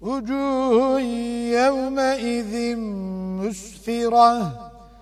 وجوه يومئذ مسفرة.